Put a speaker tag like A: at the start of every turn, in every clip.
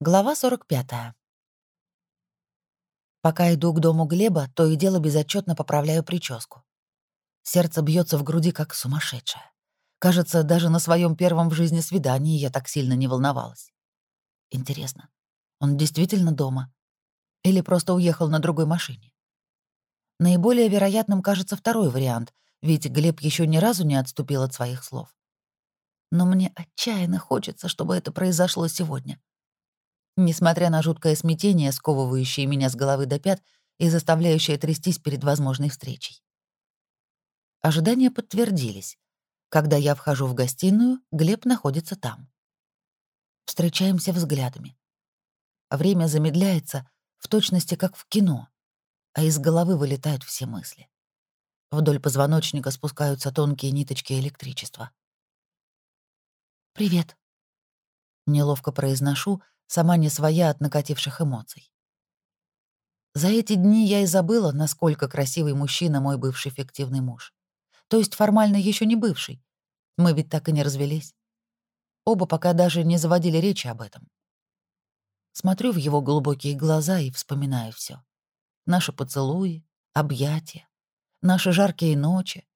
A: Глава 45. Пока иду к дому Глеба, то и дело безотчетно поправляю прическу. Сердце бьется в груди, как сумасшедшее. Кажется, даже на своем первом в жизни свидании я так сильно не волновалась. Интересно, он действительно дома? Или просто уехал на другой машине? Наиболее вероятным кажется второй вариант, ведь Глеб еще ни разу не отступил от своих слов. Но мне отчаянно хочется, чтобы это произошло сегодня. Несмотря на жуткое смятение, сковывающее меня с головы до пят и заставляющее трястись перед возможной встречей. Ожидания подтвердились. Когда я вхожу в гостиную, Глеб находится там. Встречаемся взглядами. Время замедляется, в точности как в кино, а из головы вылетают все мысли. Вдоль позвоночника спускаются тонкие ниточки электричества. «Привет», — неловко произношу, сама не своя от накативших эмоций. За эти дни я и забыла, насколько красивый мужчина мой бывший фиктивный муж. То есть формально еще не бывший. Мы ведь так и не развелись. Оба пока даже не заводили речи об этом. Смотрю в его глубокие глаза и вспоминаю все: Наши поцелуи, объятия, наши жаркие ночи.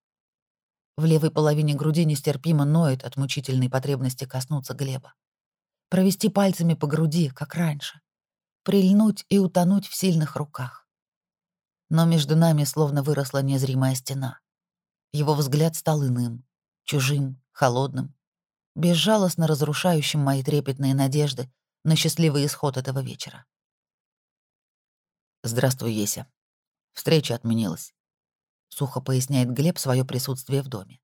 A: В левой половине груди нестерпимо ноет от мучительной потребности коснуться Глеба провести пальцами по груди, как раньше, прильнуть и утонуть в сильных руках. Но между нами словно выросла незримая стена. Его взгляд стал иным, чужим, холодным, безжалостно разрушающим мои трепетные надежды на счастливый исход этого вечера. «Здравствуй, Еся. Встреча отменилась», — сухо поясняет Глеб свое присутствие в доме.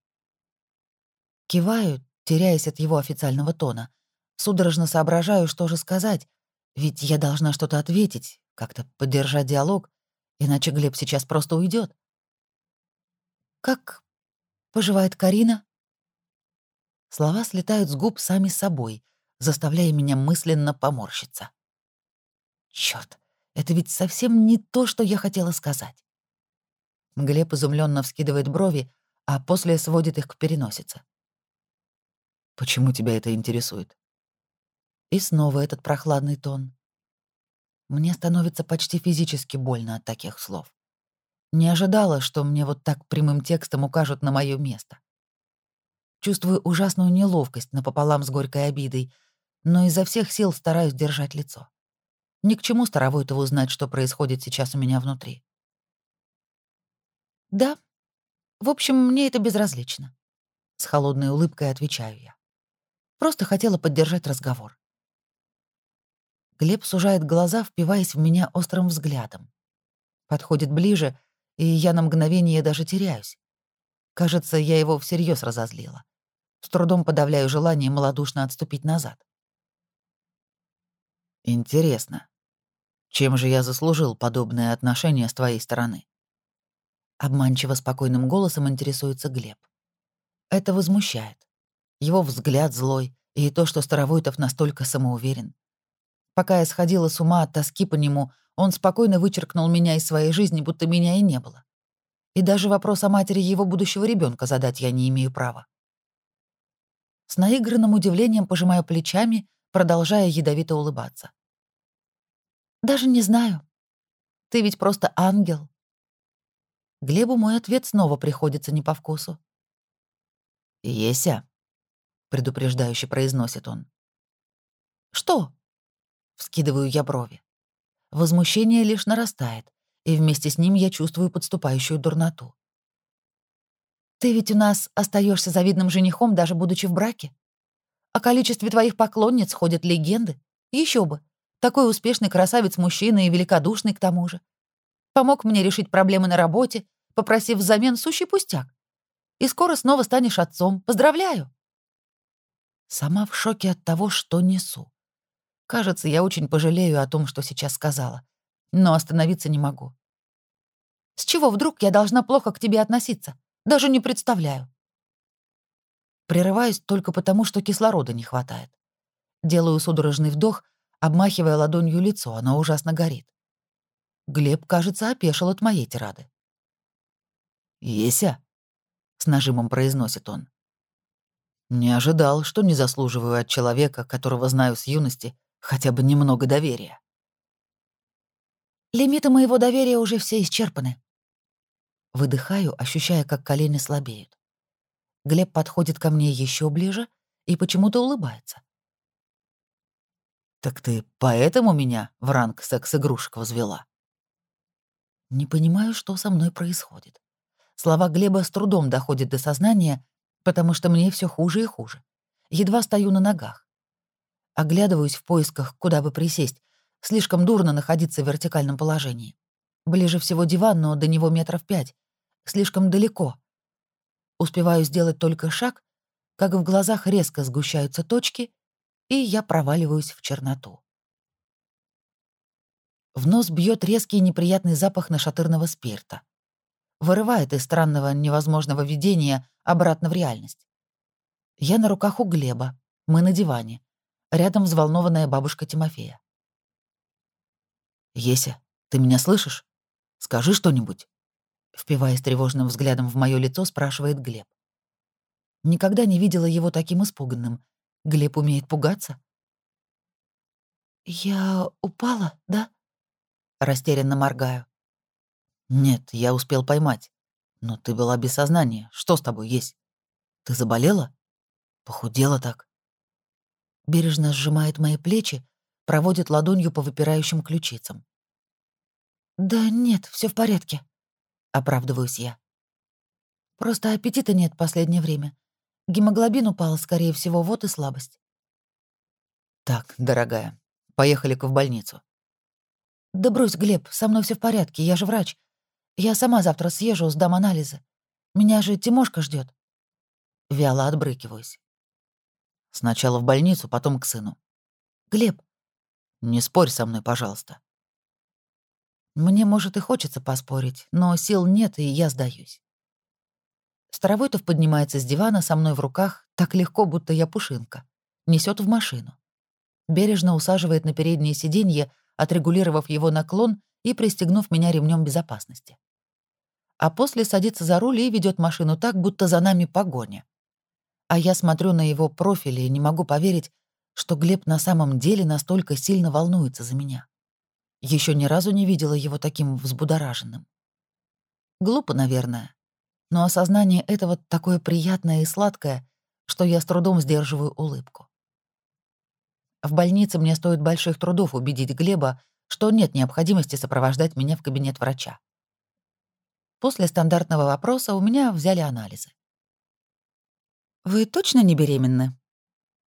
A: Киваю, теряясь от его официального тона — Судорожно соображаю, что же сказать, ведь я должна что-то ответить, как-то поддержать диалог, иначе Глеб сейчас просто уйдет. «Как поживает Карина?» Слова слетают с губ сами собой, заставляя меня мысленно поморщиться. Черт, это ведь совсем не то, что я хотела сказать. Глеб изумленно вскидывает брови, а после сводит их к переносице. «Почему тебя это интересует?» И снова этот прохладный тон. Мне становится почти физически больно от таких слов. Не ожидала, что мне вот так прямым текстом укажут на мое место. Чувствую ужасную неловкость напополам с горькой обидой, но изо всех сил стараюсь держать лицо. Ни к чему Старовойтову узнать, что происходит сейчас у меня внутри. «Да. В общем, мне это безразлично», — с холодной улыбкой отвечаю я. Просто хотела поддержать разговор. Глеб сужает глаза, впиваясь в меня острым взглядом. Подходит ближе, и я на мгновение даже теряюсь. Кажется, я его всерьез разозлила. С трудом подавляю желание малодушно отступить назад. «Интересно, чем же я заслужил подобное отношение с твоей стороны?» Обманчиво спокойным голосом интересуется Глеб. Это возмущает. Его взгляд злой, и то, что Старовойтов настолько самоуверен. Пока я сходила с ума от тоски по нему, он спокойно вычеркнул меня из своей жизни, будто меня и не было. И даже вопрос о матери его будущего ребенка задать я не имею права. С наигранным удивлением пожимаю плечами, продолжая ядовито улыбаться. «Даже не знаю. Ты ведь просто ангел». Глебу мой ответ снова приходится не по вкусу. «Еся», — предупреждающе произносит он. «Что?» Вскидываю я брови. Возмущение лишь нарастает, и вместе с ним я чувствую подступающую дурноту. «Ты ведь у нас остаешься завидным женихом, даже будучи в браке. О количестве твоих поклонниц ходят легенды. Еще бы. Такой успешный красавец-мужчина и великодушный к тому же. Помог мне решить проблемы на работе, попросив взамен сущий пустяк. И скоро снова станешь отцом. Поздравляю!» Сама в шоке от того, что несу. Кажется, я очень пожалею о том, что сейчас сказала. Но остановиться не могу. С чего вдруг я должна плохо к тебе относиться? Даже не представляю. Прерываюсь только потому, что кислорода не хватает. Делаю судорожный вдох, обмахивая ладонью лицо, оно ужасно горит. Глеб, кажется, опешил от моей тирады. «Еся», — с нажимом произносит он. «Не ожидал, что не заслуживаю от человека, которого знаю с юности, Хотя бы немного доверия. Лимиты моего доверия уже все исчерпаны. Выдыхаю, ощущая, как колени слабеют. Глеб подходит ко мне еще ближе и почему-то улыбается. «Так ты поэтому меня в ранг секс-игрушек возвела?» Не понимаю, что со мной происходит. Слова Глеба с трудом доходят до сознания, потому что мне все хуже и хуже. Едва стою на ногах. Оглядываюсь в поисках, куда бы присесть. Слишком дурно находиться в вертикальном положении. Ближе всего диван, но до него метров пять. Слишком далеко. Успеваю сделать только шаг, как в глазах резко сгущаются точки, и я проваливаюсь в черноту. В нос бьет резкий неприятный запах нашатырного спирта. Вырывает из странного невозможного видения обратно в реальность. Я на руках у Глеба, мы на диване. Рядом взволнованная бабушка Тимофея. «Еся, ты меня слышишь? Скажи что-нибудь». Впиваясь тревожным взглядом в мое лицо, спрашивает Глеб. Никогда не видела его таким испуганным. Глеб умеет пугаться. «Я упала, да?» Растерянно моргаю. «Нет, я успел поймать. Но ты была без сознания. Что с тобой есть? Ты заболела? Похудела так?» Бережно сжимает мои плечи, проводит ладонью по выпирающим ключицам. «Да нет, все в порядке», оправдываюсь я. Просто аппетита нет в последнее время. Гемоглобин упал, скорее всего, вот и слабость. Так, дорогая, поехали-ка в больницу. Да брось, Глеб, со мной все в порядке, я же врач. Я сама завтра съезжу, сдам анализы. Меня же Тимошка ждет. Вяло отбрыкиваюсь. Сначала в больницу, потом к сыну. Глеб. Не спорь со мной, пожалуйста. Мне, может, и хочется поспорить, но сил нет, и я сдаюсь. Старовойтов поднимается с дивана со мной в руках, так легко, будто я пушинка. Несет в машину. Бережно усаживает на переднее сиденье, отрегулировав его наклон и пристегнув меня ремнем безопасности. А после садится за руль и ведет машину так, будто за нами погоня. А я смотрю на его профиль и не могу поверить, что Глеб на самом деле настолько сильно волнуется за меня. Еще ни разу не видела его таким взбудораженным. Глупо, наверное, но осознание этого такое приятное и сладкое, что я с трудом сдерживаю улыбку. В больнице мне стоит больших трудов убедить Глеба, что нет необходимости сопровождать меня в кабинет врача. После стандартного вопроса у меня взяли анализы. «Вы точно не беременны?»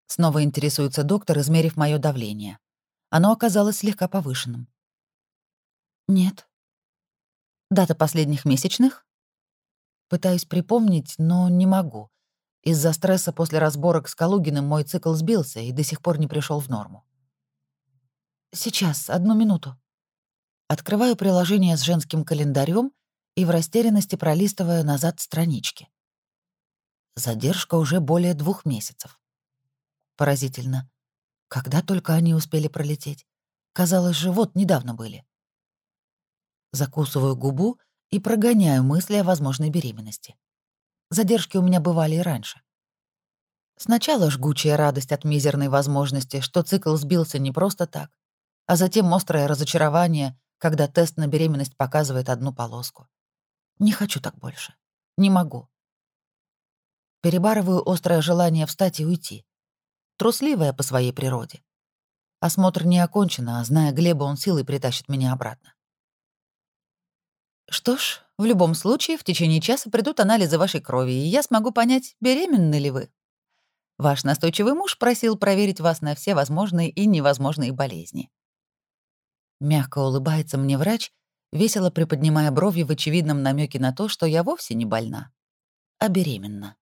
A: Снова интересуется доктор, измерив мое давление. Оно оказалось слегка повышенным. Нет. Дата последних месячных? Пытаюсь припомнить, но не могу. Из-за стресса после разборок с Калугиным мой цикл сбился и до сих пор не пришел в норму. Сейчас, одну минуту. Открываю приложение с женским календарем и в растерянности пролистываю назад странички. Задержка уже более двух месяцев. Поразительно. Когда только они успели пролететь? Казалось же, вот недавно были. Закусываю губу и прогоняю мысли о возможной беременности. Задержки у меня бывали и раньше. Сначала жгучая радость от мизерной возможности, что цикл сбился не просто так, а затем острое разочарование, когда тест на беременность показывает одну полоску. Не хочу так больше. Не могу. Перебарываю острое желание встать и уйти. Трусливая по своей природе. Осмотр не окончен, а зная Глеба, он силой притащит меня обратно. Что ж, в любом случае, в течение часа придут анализы вашей крови, и я смогу понять, беременны ли вы. Ваш настойчивый муж просил проверить вас на все возможные и невозможные болезни. Мягко улыбается мне врач, весело приподнимая брови в очевидном намеке на то, что я вовсе не больна, а беременна.